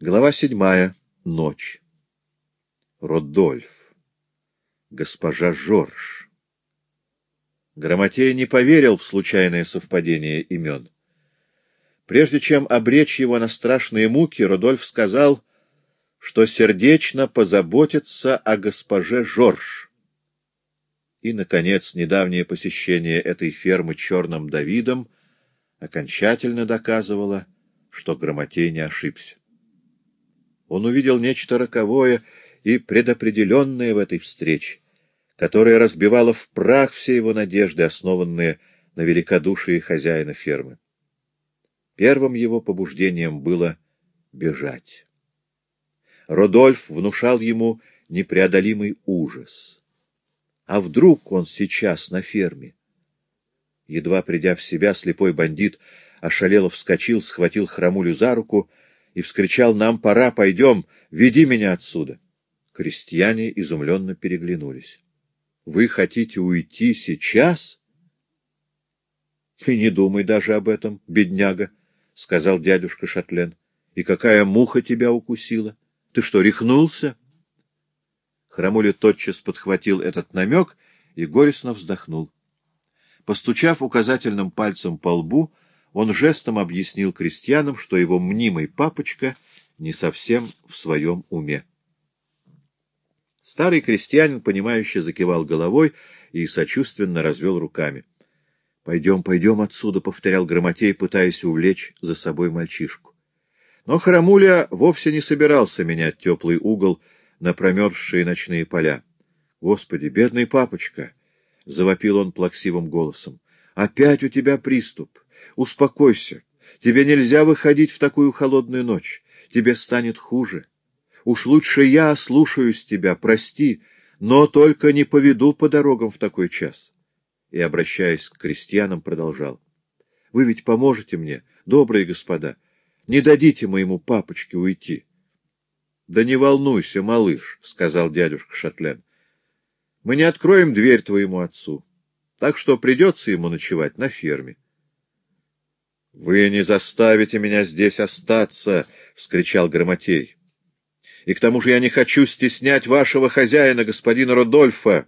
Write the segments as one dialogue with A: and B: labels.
A: Глава седьмая. Ночь. Родольф. Госпожа Жорж. Грамотей не поверил в случайное совпадение имен. Прежде чем обречь его на страшные муки, Рудольф сказал, что сердечно позаботится о госпоже Жорж. И, наконец, недавнее посещение этой фермы черным Давидом окончательно доказывало, что Грамотей не ошибся. Он увидел нечто роковое и предопределенное в этой встрече, которая разбивала в прах все его надежды, основанные на великодушии хозяина фермы. Первым его побуждением было бежать. Родольф внушал ему непреодолимый ужас. А вдруг он сейчас на ферме? Едва придя в себя, слепой бандит ошалело вскочил, схватил хромулю за руку и вскричал «Нам пора, пойдем, веди меня отсюда!» Крестьяне изумленно переглянулись. «Вы хотите уйти сейчас?» «И не думай даже об этом, бедняга», — сказал дядюшка Шатлен. «И какая муха тебя укусила? Ты что, рехнулся?» Храмуля тотчас подхватил этот намек и горестно вздохнул. Постучав указательным пальцем по лбу, он жестом объяснил крестьянам, что его мнимый папочка не совсем в своем уме. Старый крестьянин, понимающе закивал головой и сочувственно развел руками. — Пойдем, пойдем отсюда, — повторял Громотей, пытаясь увлечь за собой мальчишку. Но Харамуля вовсе не собирался менять теплый угол на промерзшие ночные поля. — Господи, бедный папочка! — завопил он плаксивым голосом. — Опять у тебя приступ! Успокойся. Тебе нельзя выходить в такую холодную ночь. Тебе станет хуже. Уж лучше я слушаюсь тебя, прости, но только не поведу по дорогам в такой час. И, обращаясь к крестьянам, продолжал. — Вы ведь поможете мне, добрые господа. Не дадите моему папочке уйти. — Да не волнуйся, малыш, — сказал дядюшка Шатлен. — Мы не откроем дверь твоему отцу, так что придется ему ночевать на ферме. —— Вы не заставите меня здесь остаться! — вскричал Громотей. — И к тому же я не хочу стеснять вашего хозяина, господина Рудольфа.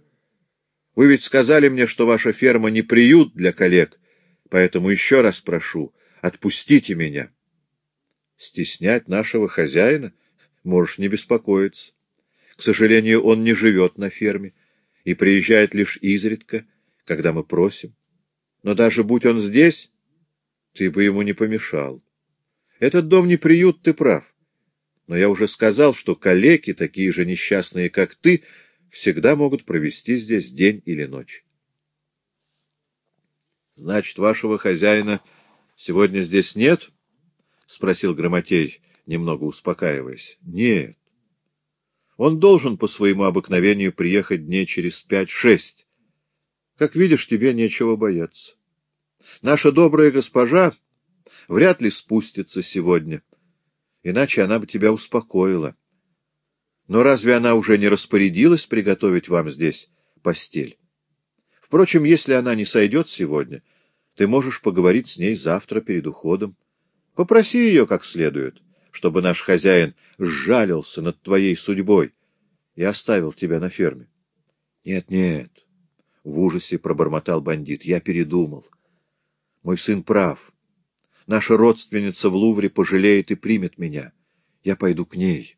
A: Вы ведь сказали мне, что ваша ферма не приют для коллег, поэтому еще раз прошу, отпустите меня. Стеснять нашего хозяина? Можешь не беспокоиться. К сожалению, он не живет на ферме и приезжает лишь изредка, когда мы просим. Но даже будь он здесь, ты бы ему не помешал. Этот дом не приют, ты прав. Но я уже сказал, что калеки, такие же несчастные, как ты, всегда могут провести здесь день или ночь. — Значит, вашего хозяина сегодня здесь нет? — спросил Грамотей, немного успокаиваясь. — Нет. Он должен по своему обыкновению приехать дней через пять-шесть. Как видишь, тебе нечего бояться. Наша добрая госпожа вряд ли спустится сегодня, иначе она бы тебя успокоила. Но разве она уже не распорядилась приготовить вам здесь постель? Впрочем, если она не сойдет сегодня, ты можешь поговорить с ней завтра перед уходом. Попроси ее как следует, чтобы наш хозяин сжалился над твоей судьбой и оставил тебя на ферме. Нет, нет, — в ужасе пробормотал бандит, — я передумал. — мой сын прав. Наша родственница в Лувре пожалеет и примет меня. Я пойду к ней.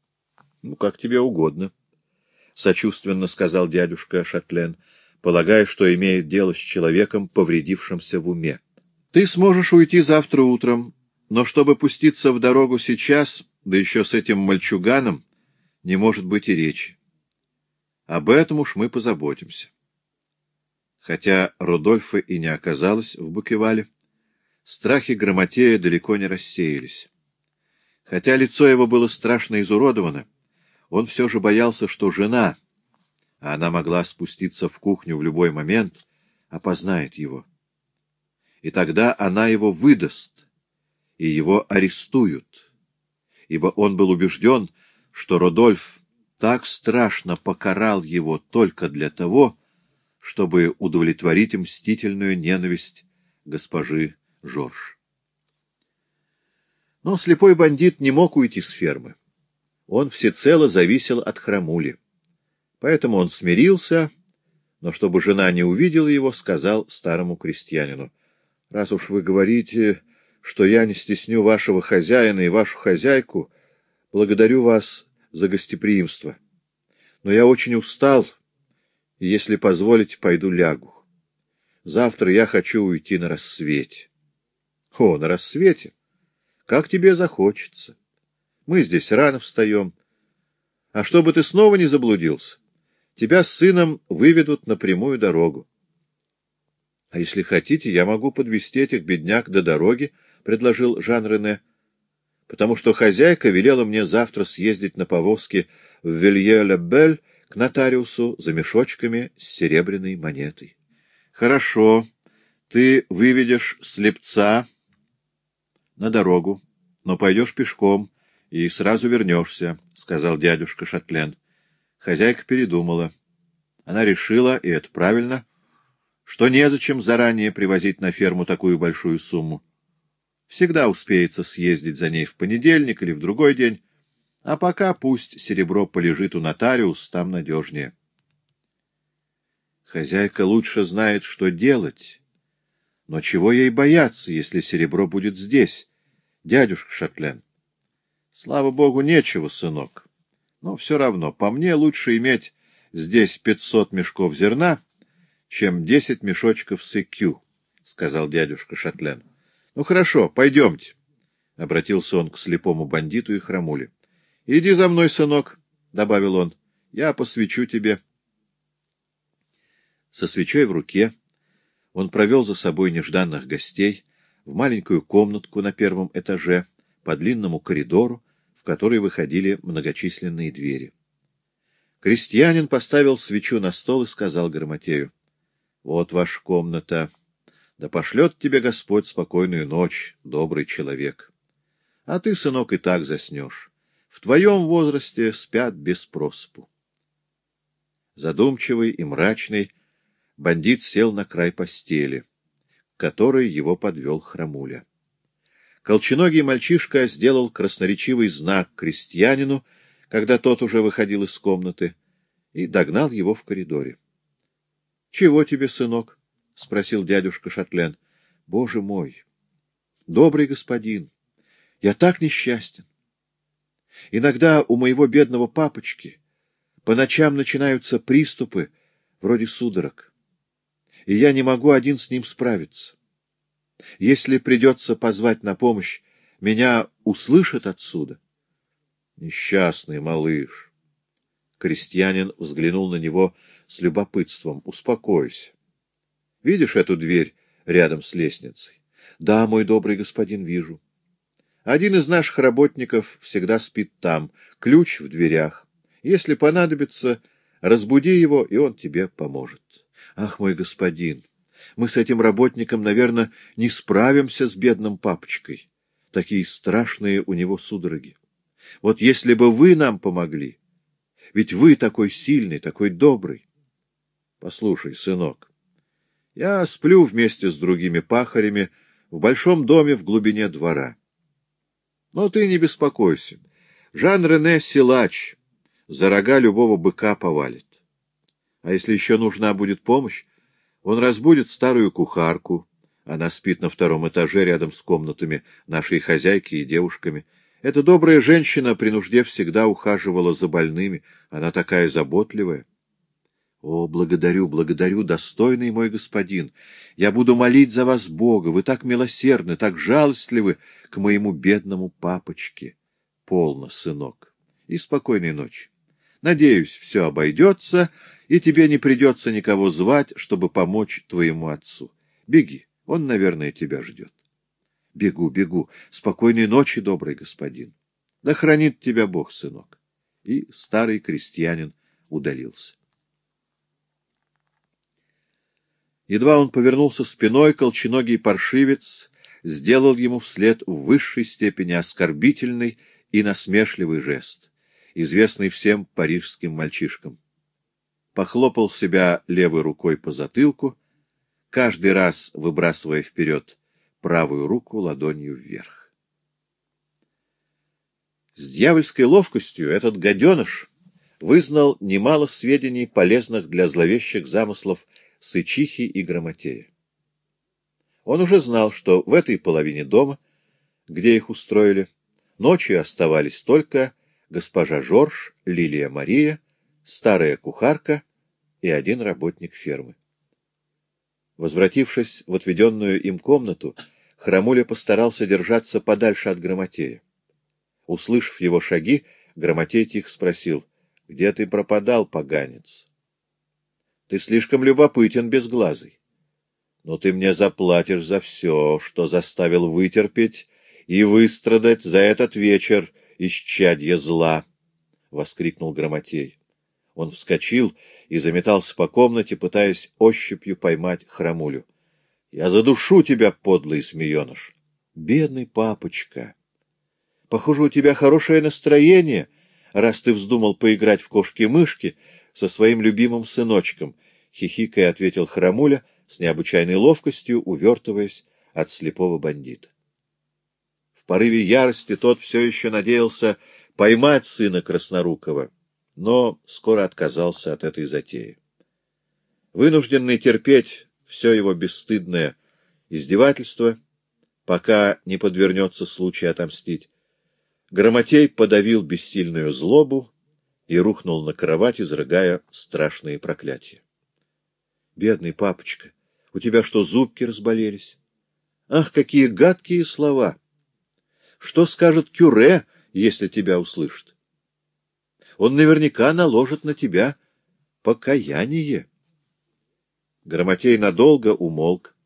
A: — Ну, как тебе угодно, — сочувственно сказал дядюшка Шатлен, полагая, что имеет дело с человеком, повредившимся в уме. — Ты сможешь уйти завтра утром, но чтобы пуститься в дорогу сейчас, да еще с этим мальчуганом, не может быть и речи. Об этом уж мы позаботимся. Хотя Рудольфа и не оказалось в Букевале, страхи Грамотея далеко не рассеялись. Хотя лицо его было страшно изуродовано, он все же боялся, что жена, а она могла спуститься в кухню в любой момент, опознает его. И тогда она его выдаст, и его арестуют, ибо он был убежден, что Родольф так страшно покарал его только для того, чтобы удовлетворить мстительную ненависть госпожи Жорж. Но слепой бандит не мог уйти с фермы. Он всецело зависел от храмули. Поэтому он смирился, но чтобы жена не увидела его, сказал старому крестьянину, — Раз уж вы говорите, что я не стесню вашего хозяина и вашу хозяйку, благодарю вас за гостеприимство. Но я очень устал, если позволите, пойду лягу. Завтра я хочу уйти на рассвете. — О, на рассвете? Как тебе захочется. Мы здесь рано встаем. А чтобы ты снова не заблудился, тебя с сыном выведут на прямую дорогу. — А если хотите, я могу подвести этих бедняк до дороги, — предложил Жан-Рене, — потому что хозяйка велела мне завтра съездить на повозке в Вилье-ле-Бель к нотариусу за мешочками с серебряной монетой. — Хорошо, ты выведешь слепца на дорогу, но пойдешь пешком и сразу вернешься, — сказал дядюшка Шатлен. Хозяйка передумала. Она решила, и это правильно, что незачем заранее привозить на ферму такую большую сумму. Всегда успеется съездить за ней в понедельник или в другой день, а пока пусть серебро полежит у нотариус, там надежнее. Хозяйка лучше знает, что делать. Но чего ей бояться, если серебро будет здесь, дядюшка Шатлен? Слава богу, нечего, сынок. Но все равно, по мне лучше иметь здесь пятьсот мешков зерна, чем десять мешочков сыкю, — сказал дядюшка Шатлен. — Ну, хорошо, пойдемте, — обратился он к слепому бандиту и хромуле. — Иди за мной, сынок, — добавил он, — я посвечу тебе. Со свечой в руке он провел за собой нежданных гостей в маленькую комнатку на первом этаже по длинному коридору, в который выходили многочисленные двери. Крестьянин поставил свечу на стол и сказал Грамотею, — Вот ваша комната. Да пошлет тебе Господь спокойную ночь, добрый человек. А ты, сынок, и так заснешь. В твоем возрасте спят без проспу. Задумчивый и мрачный, бандит сел на край постели, к которой его подвел хромуля. Колченогий мальчишка сделал красноречивый знак крестьянину, когда тот уже выходил из комнаты, и догнал его в коридоре. — Чего тебе, сынок? — спросил дядюшка Шатлен. — Боже мой! Добрый господин! Я так несчастен! Иногда у моего бедного папочки по ночам начинаются приступы, вроде судорог, и я не могу один с ним справиться. Если придется позвать на помощь, меня услышат отсюда. Несчастный малыш! Крестьянин взглянул на него с любопытством. — Успокойся. Видишь эту дверь рядом с лестницей? — Да, мой добрый господин, вижу. Один из наших работников всегда спит там, ключ в дверях. Если понадобится, разбуди его, и он тебе поможет. Ах, мой господин, мы с этим работником, наверное, не справимся с бедным папочкой. Такие страшные у него судороги. Вот если бы вы нам помогли, ведь вы такой сильный, такой добрый. Послушай, сынок, я сплю вместе с другими пахарями в большом доме в глубине двора. Но ты не беспокойся. Жан-Рене силач, за рога любого быка повалит. А если еще нужна будет помощь, он разбудит старую кухарку. Она спит на втором этаже рядом с комнатами нашей хозяйки и девушками. Эта добрая женщина при нужде всегда ухаживала за больными. Она такая заботливая. О, благодарю, благодарю, достойный мой господин. Я буду молить за вас Бога. Вы так милосердны, так жалостливы к моему бедному папочке. Полно, сынок. И спокойной ночи. Надеюсь, все обойдется, и тебе не придется никого звать, чтобы помочь твоему отцу. Беги, он, наверное, тебя ждет. Бегу, бегу. Спокойной ночи, добрый господин. Да хранит тебя Бог, сынок. И старый крестьянин удалился. Едва он повернулся спиной, колченогий паршивец сделал ему вслед в высшей степени оскорбительный и насмешливый жест, известный всем парижским мальчишкам. Похлопал себя левой рукой по затылку, каждый раз выбрасывая вперед правую руку ладонью вверх. С дьявольской ловкостью этот гаденыш вызнал немало сведений, полезных для зловещих замыслов Сычихи и Грамотея. Он уже знал, что в этой половине дома, где их устроили, ночью оставались только госпожа Жорж, Лилия Мария, старая кухарка и один работник фермы. Возвратившись в отведенную им комнату, Храмуля постарался держаться подальше от Грамотея. Услышав его шаги, Грамотей тихо спросил, — Где ты пропадал, поганец? — Ты слишком любопытен, безглазый. Но ты мне заплатишь за все, что заставил вытерпеть и выстрадать за этот вечер исчадье зла, — воскликнул Грамотей. Он вскочил и заметался по комнате, пытаясь ощупью поймать храмулю. — Я задушу тебя, подлый змееныш! Бедный папочка! Похоже, у тебя хорошее настроение, раз ты вздумал поиграть в кошки-мышки со своим любимым сыночком, — хихикая ответил храмуля, с необычайной ловкостью увертываясь от слепого бандита. В порыве ярости тот все еще надеялся поймать сына Краснорукова но скоро отказался от этой затеи. Вынужденный терпеть все его бесстыдное издевательство, пока не подвернется случай отомстить, Громотей подавил бессильную злобу и рухнул на кровать, изрыгая страшные проклятия. — Бедный папочка, у тебя что, зубки разболелись? Ах, какие гадкие слова! Что скажет Кюре, если тебя услышит? Он наверняка наложит на тебя покаяние. Громотей надолго умолк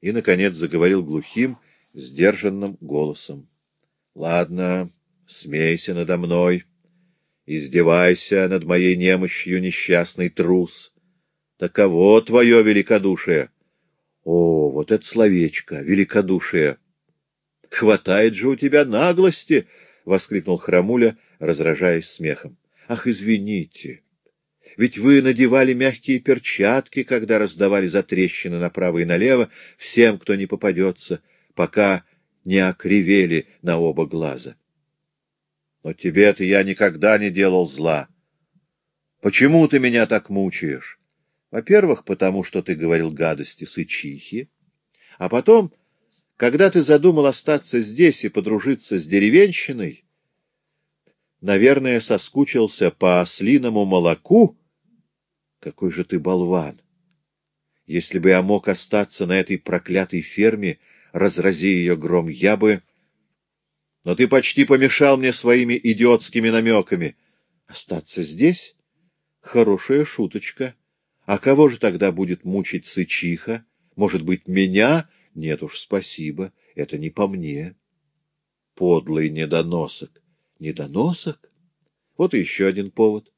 A: и, наконец, заговорил глухим, сдержанным голосом. — Ладно, смейся надо мной, издевайся над моей немощью, несчастный трус. Таково твое великодушие. О, вот это словечко, великодушие! Хватает же у тебя наглости! — воскликнул Храмуля, разражаясь смехом. Ах, извините! Ведь вы надевали мягкие перчатки, когда раздавали затрещины направо и налево всем, кто не попадется, пока не окривели на оба глаза. Но тебе-то я никогда не делал зла. Почему ты меня так мучаешь? Во-первых, потому что ты говорил гадости сычихи, а потом, когда ты задумал остаться здесь и подружиться с деревенщиной, наверное, соскучился по ослиному молоку? Какой же ты болван! Если бы я мог остаться на этой проклятой ферме, разрази ее гром, я бы... Но ты почти помешал мне своими идиотскими намеками. Остаться здесь? Хорошая шуточка. А кого же тогда будет мучить сычиха? Может быть, меня? Нет уж, спасибо, это не по мне. Подлый недоносок. Недоносок? Вот и еще один повод.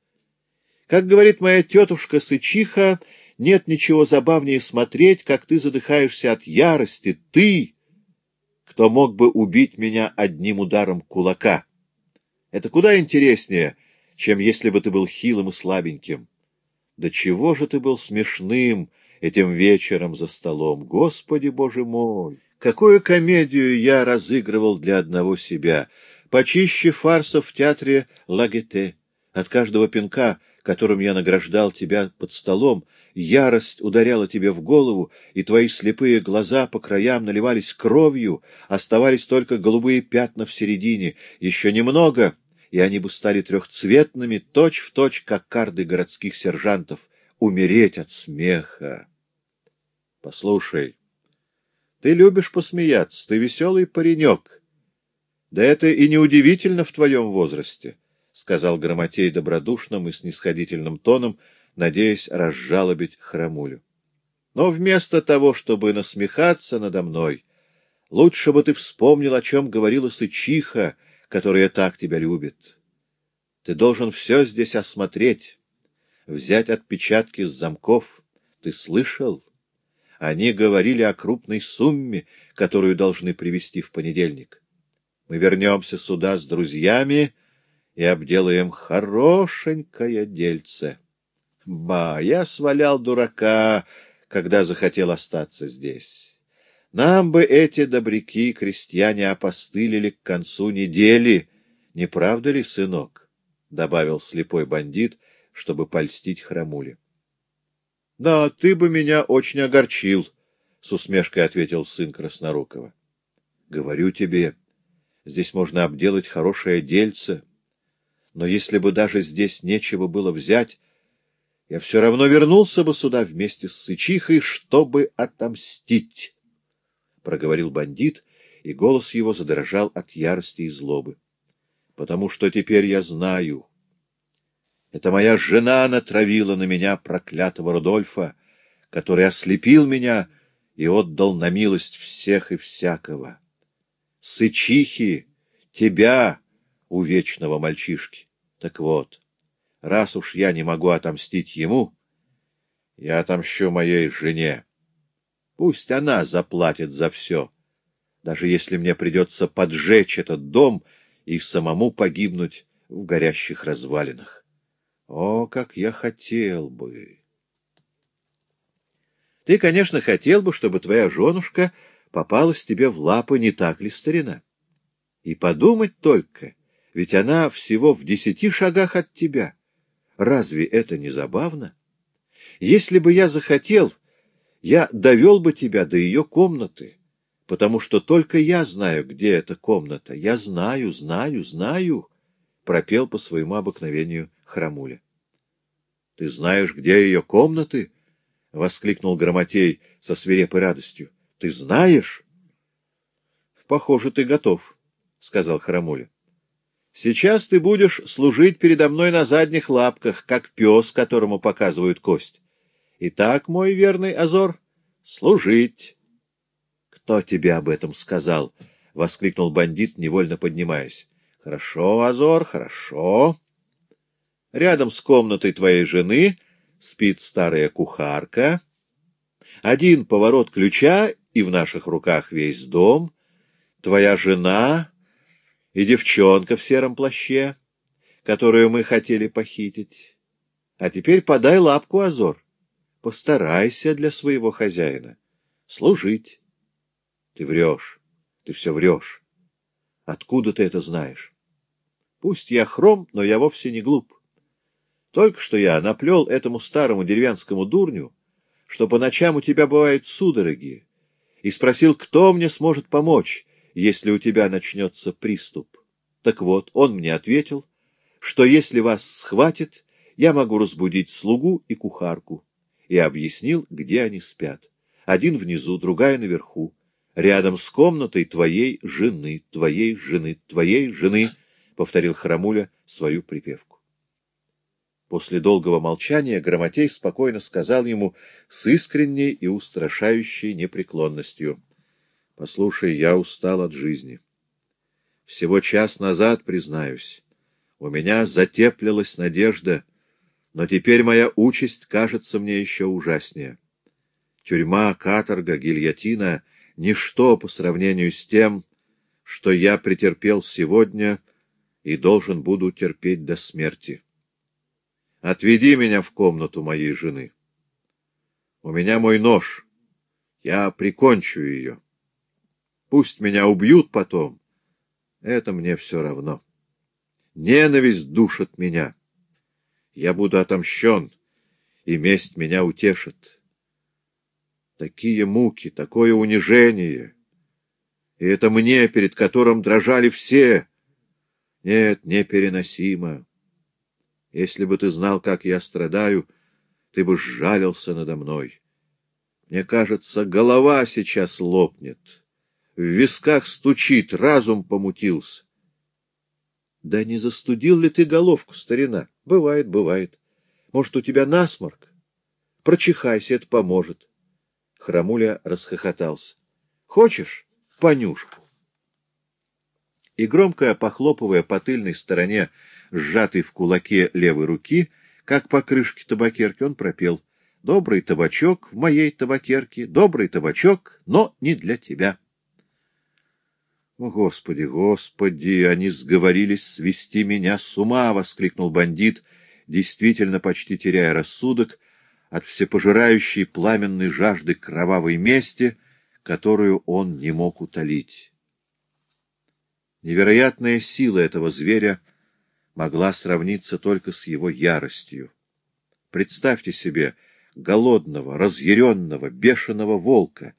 A: Как говорит моя тетушка Сычиха, нет ничего забавнее смотреть, как ты задыхаешься от ярости. Ты, кто мог бы убить меня одним ударом кулака. Это куда интереснее, чем если бы ты был хилым и слабеньким. Да чего же ты был смешным этим вечером за столом, Господи Боже мой! Какую комедию я разыгрывал для одного себя — почище фарсов в театре Лагете. От каждого пинка, которым я награждал тебя под столом, ярость ударяла тебе в голову, и твои слепые глаза по краям наливались кровью, оставались только голубые пятна в середине. Еще немного, и они бы стали трехцветными, точь-в-точь, как карды городских сержантов. Умереть от смеха. Послушай, ты любишь посмеяться, ты веселый паренек, — Да это и неудивительно в твоем возрасте, — сказал Громотей добродушным и снисходительным тоном, надеясь разжалобить храмулю. — Но вместо того, чтобы насмехаться надо мной, лучше бы ты вспомнил, о чем говорила Сычиха, которая так тебя любит. Ты должен все здесь осмотреть, взять отпечатки с замков. Ты слышал? Они говорили о крупной сумме, которую должны привезти в понедельник. Мы вернемся сюда с друзьями и обделаем хорошенькое дельце. Ба, я свалял дурака, когда захотел остаться здесь. Нам бы эти добряки, крестьяне, опостылили к концу недели, Не правда ли, сынок? — добавил слепой бандит, чтобы польстить храмуле. — Да, ты бы меня очень огорчил, — с усмешкой ответил сын Краснорукова. — Говорю тебе, здесь можно обделать хорошее дельце, но если бы даже здесь нечего было взять, я все равно вернулся бы сюда вместе с Сычихой, чтобы отомстить, — проговорил бандит, и голос его задрожал от ярости и злобы. — Потому что теперь я знаю. Это моя жена натравила на меня проклятого Рудольфа, который ослепил меня и отдал на милость всех и всякого. Сычихи, тебя, у вечного мальчишки. Так вот, раз уж я не могу отомстить ему, я отомщу моей жене. Пусть она заплатит за все, даже если мне придется поджечь этот дом и самому погибнуть в горящих развалинах. О, как я хотел бы! Ты, конечно, хотел бы, чтобы твоя женушка попалась тебе в лапы, не так ли, старина? И подумать только, ведь она всего в десяти шагах от тебя — Разве это не забавно? Если бы я захотел, я довел бы тебя до ее комнаты, потому что только я знаю, где эта комната. Я знаю, знаю, знаю, — пропел по своему обыкновению Храмуля. — Ты знаешь, где ее комнаты? — воскликнул Громотей со свирепой радостью. — Ты знаешь? — Похоже, ты готов, — сказал Храмуля. Сейчас ты будешь служить передо мной на задних лапках, как пес, которому показывают кость. Итак, мой верный Азор, служить. — Кто тебе об этом сказал? — воскликнул бандит, невольно поднимаясь. — Хорошо, Азор, хорошо. Рядом с комнатой твоей жены спит старая кухарка. Один поворот ключа, и в наших руках весь дом. Твоя жена и девчонка в сером плаще, которую мы хотели похитить. А теперь подай лапку, Азор. Постарайся для своего хозяина. Служить. Ты врешь. Ты все врешь. Откуда ты это знаешь? Пусть я хром, но я вовсе не глуп. Только что я наплел этому старому деревенскому дурню, что по ночам у тебя бывают судороги, и спросил, кто мне сможет помочь, если у тебя начнется приступ. Так вот, он мне ответил, что если вас схватит, я могу разбудить слугу и кухарку, и объяснил, где они спят. Один внизу, другая наверху, рядом с комнатой твоей жены, твоей жены, твоей жены, — повторил Храмуля свою припевку. После долгого молчания Грамотей спокойно сказал ему с искренней и устрашающей непреклонностью — Послушай, я устал от жизни. Всего час назад, признаюсь, у меня затеплилась надежда, но теперь моя участь кажется мне еще ужаснее. Тюрьма, каторга, гильотина — ничто по сравнению с тем, что я претерпел сегодня и должен буду терпеть до смерти. Отведи меня в комнату моей жены. У меня мой нож. Я прикончу ее. Пусть меня убьют потом. Это мне все равно. Ненависть душит меня. Я буду отомщен, и месть меня утешит. Такие муки, такое унижение. И это мне, перед которым дрожали все. Нет, непереносимо. Если бы ты знал, как я страдаю, ты бы сжалился надо мной. Мне кажется, голова сейчас лопнет в висках стучит, разум помутился. Да не застудил ли ты головку, старина? Бывает, бывает. Может, у тебя насморк? Прочихайся, это поможет. Храмуля расхохотался. Хочешь понюшку? И громко похлопывая по тыльной стороне сжатой в кулаке левой руки, как по крышке табакерки, он пропел «Добрый табачок в моей табакерке, добрый табачок, но не для тебя». — Господи, Господи, они сговорились свести меня с ума! — воскликнул бандит, действительно почти теряя рассудок от всепожирающей пламенной жажды кровавой мести, которую он не мог утолить. Невероятная сила этого зверя могла сравниться только с его яростью. Представьте себе голодного, разъяренного, бешеного волка,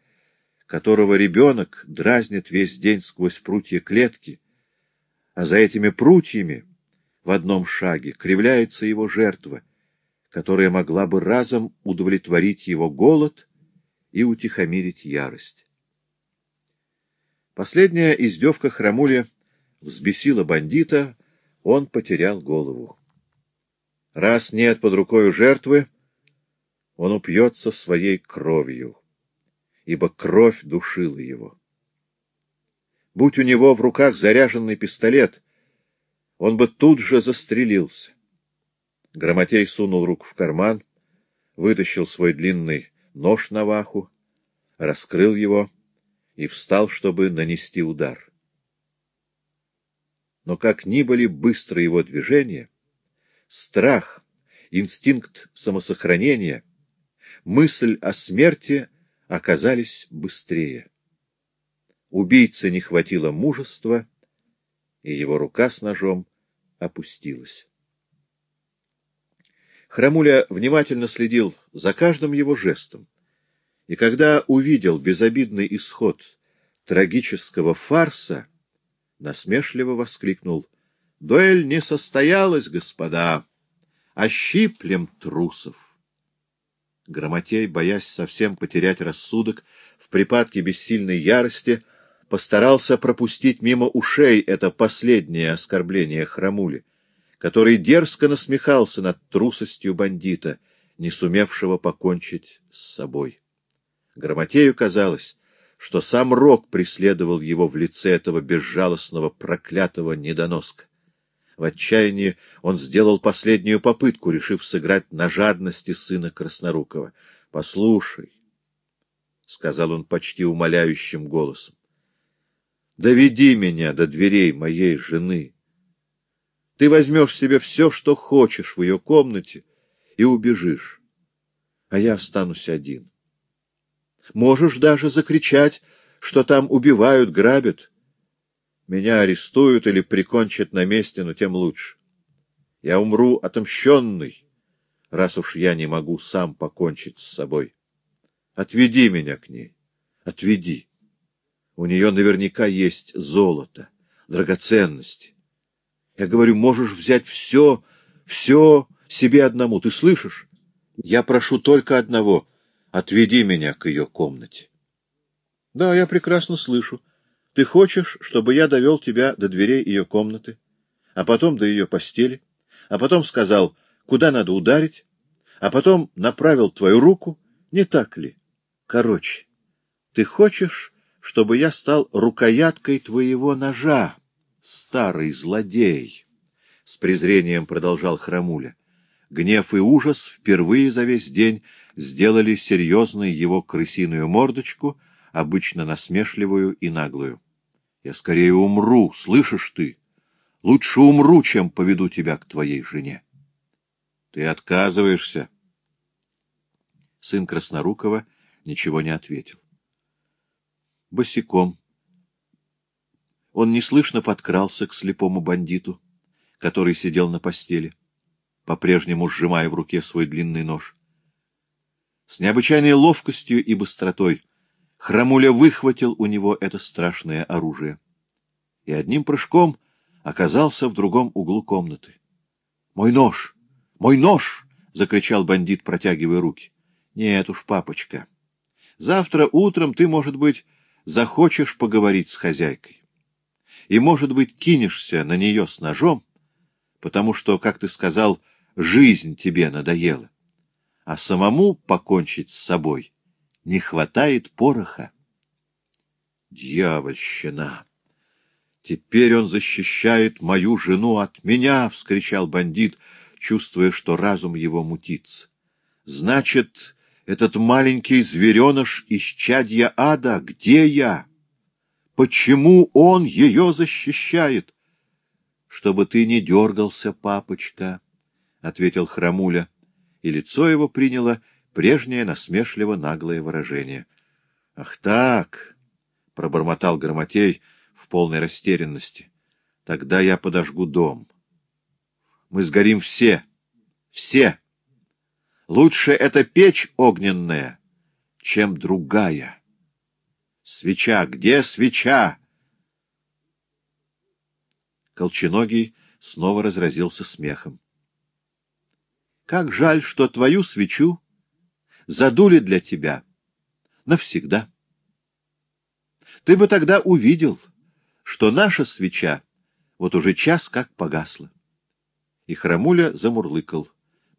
A: которого ребенок дразнит весь день сквозь прутья клетки, а за этими прутьями в одном шаге кривляется его жертва, которая могла бы разом удовлетворить его голод и утихомирить ярость. Последняя издевка храмуля взбесила бандита, он потерял голову. Раз нет под рукой жертвы, он упьется своей кровью, ибо кровь душила его. Будь у него в руках заряженный пистолет, он бы тут же застрелился. Громотей сунул руку в карман, вытащил свой длинный нож на ваху, раскрыл его и встал, чтобы нанести удар. Но как ни были быстры его движения, страх, инстинкт самосохранения, мысль о смерти оказались быстрее. Убийце не хватило мужества, и его рука с ножом опустилась. Храмуля внимательно следил за каждым его жестом, и когда увидел безобидный исход трагического фарса, насмешливо воскликнул. — Дуэль не состоялась, господа! Ощиплем трусов! Грамотей, боясь совсем потерять рассудок, в припадке бессильной ярости постарался пропустить мимо ушей это последнее оскорбление храмули, который дерзко насмехался над трусостью бандита, не сумевшего покончить с собой. Грамотею казалось, что сам Рок преследовал его в лице этого безжалостного проклятого недоноска. В отчаянии он сделал последнюю попытку, решив сыграть на жадности сына Краснорукова. — Послушай, — сказал он почти умоляющим голосом, — доведи меня до дверей моей жены. Ты возьмешь себе все, что хочешь в ее комнате, и убежишь, а я останусь один. Можешь даже закричать, что там убивают, грабят. Меня арестуют или прикончат на месте, но тем лучше. Я умру отомщенный, раз уж я не могу сам покончить с собой. Отведи меня к ней, отведи. У нее наверняка есть золото, драгоценности. Я говорю, можешь взять все, все себе одному, ты слышишь? Я прошу только одного — Отведи меня к ее комнате. — Да, я прекрасно слышу. Ты хочешь, чтобы я довел тебя до дверей ее комнаты, а потом до ее постели, а потом сказал, куда надо ударить, а потом направил твою руку, не так ли? Короче, ты хочешь, чтобы я стал рукояткой твоего ножа, старый злодей? С презрением продолжал Храмуля. Гнев и ужас впервые за весь день сделали серьезной его крысиную мордочку, обычно насмешливую и наглую. — Я скорее умру, слышишь ты? Лучше умру, чем поведу тебя к твоей жене. — Ты отказываешься. Сын Краснорукова ничего не ответил. Босиком. Он неслышно подкрался к слепому бандиту, который сидел на постели, по-прежнему сжимая в руке свой длинный нож. С необычайной ловкостью и быстротой Храмуля выхватил у него это страшное оружие и одним прыжком оказался в другом углу комнаты. — Мой нож! Мой нож! — закричал бандит, протягивая руки. — Нет уж, папочка. Завтра утром ты, может быть, захочешь поговорить с хозяйкой. И, может быть, кинешься на нее с ножом, потому что, как ты сказал, жизнь тебе надоела а самому покончить с собой не хватает пороха. Дьявольщина! Теперь он защищает мою жену от меня! — вскричал бандит, чувствуя, что разум его мутится. Значит, этот маленький звереныш из чадья ада, где я? Почему он ее защищает? — Чтобы ты не дергался, папочка, — ответил Храмуля и лицо его приняло прежнее насмешливо-наглое выражение. — Ах так! — пробормотал Громотей в полной растерянности. Тогда я подожгу дом. Мы сгорим все, все. Лучше эта печь огненная, чем другая. Свеча, где свеча? Колченогий снова разразился смехом. Как жаль, что твою свечу задули для тебя навсегда. Ты бы тогда увидел, что наша свеча вот уже час как погасла. И Храмуля замурлыкал.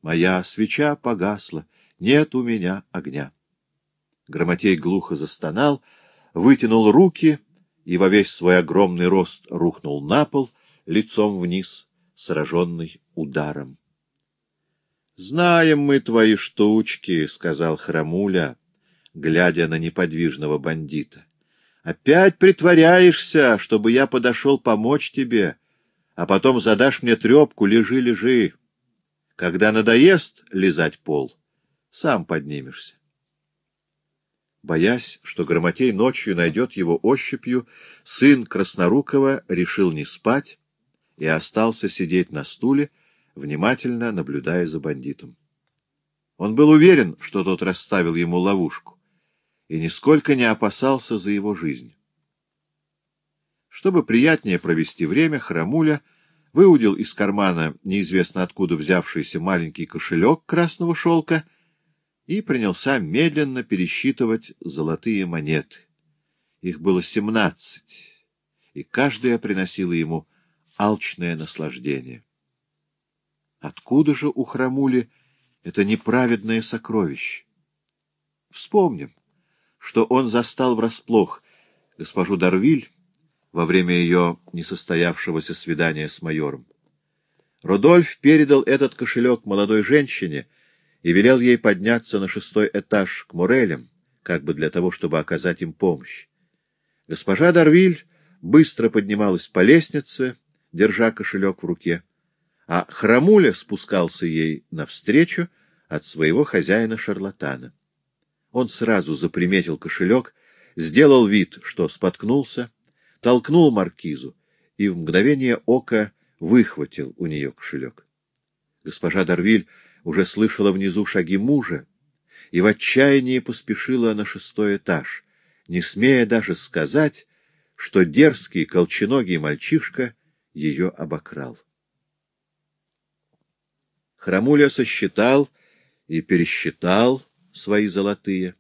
A: Моя свеча погасла, нет у меня огня. Громотей глухо застонал, вытянул руки и во весь свой огромный рост рухнул на пол, лицом вниз, сраженный ударом. — Знаем мы твои штучки, — сказал Храмуля, глядя на неподвижного бандита. — Опять притворяешься, чтобы я подошел помочь тебе, а потом задашь мне трепку, лежи, лежи. Когда надоест лизать пол, сам поднимешься. Боясь, что Громотей ночью найдет его ощупью, сын Краснорукова решил не спать и остался сидеть на стуле, внимательно наблюдая за бандитом. Он был уверен, что тот расставил ему ловушку, и нисколько не опасался за его жизнь. Чтобы приятнее провести время, Храмуля выудил из кармана неизвестно откуда взявшийся маленький кошелек красного шелка и принялся медленно пересчитывать золотые монеты. Их было семнадцать, и каждая приносила ему алчное наслаждение. Откуда же у Храмули это неправедное сокровище? Вспомним, что он застал врасплох госпожу Дарвиль во время ее несостоявшегося свидания с майором. Рудольф передал этот кошелек молодой женщине и велел ей подняться на шестой этаж к Мурелям, как бы для того, чтобы оказать им помощь. Госпожа Дарвиль быстро поднималась по лестнице, держа кошелек в руке а Храмуля спускался ей навстречу от своего хозяина-шарлатана. Он сразу заприметил кошелек, сделал вид, что споткнулся, толкнул маркизу и в мгновение ока выхватил у нее кошелек. Госпожа Дарвиль уже слышала внизу шаги мужа и в отчаянии поспешила на шестой этаж, не смея даже сказать, что дерзкий колченогий мальчишка ее обокрал. Храмуля сосчитал и пересчитал свои золотые.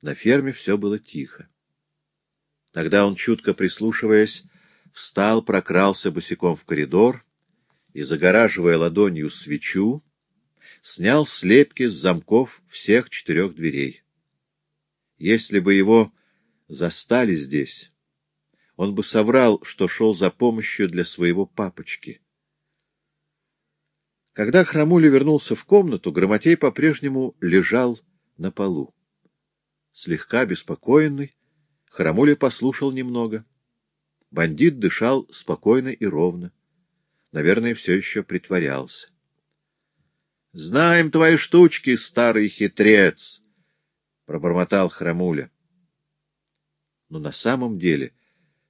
A: На ферме все было тихо. Тогда он, чутко прислушиваясь, встал, прокрался босиком в коридор и, загораживая ладонью свечу, снял слепки с замков всех четырех дверей. Если бы его застали здесь, он бы соврал, что шел за помощью для своего папочки. Когда Храмуля вернулся в комнату, Громотей по-прежнему лежал на полу. Слегка беспокоенный, Храмуля послушал немного. Бандит дышал спокойно и ровно. Наверное, все еще притворялся. — Знаем твои штучки, старый хитрец! — пробормотал Храмуля. Но на самом деле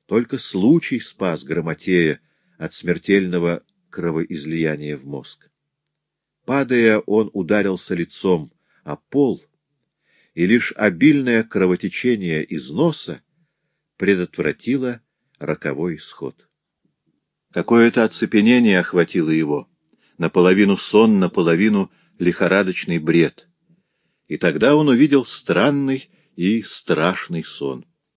A: только случай спас Громотея от смертельного кровоизлияния в мозг. Падая, он ударился лицом о пол, и лишь обильное кровотечение из носа предотвратило роковой исход. Какое-то оцепенение охватило его, наполовину сон, наполовину лихорадочный бред. И тогда он увидел странный и страшный сон.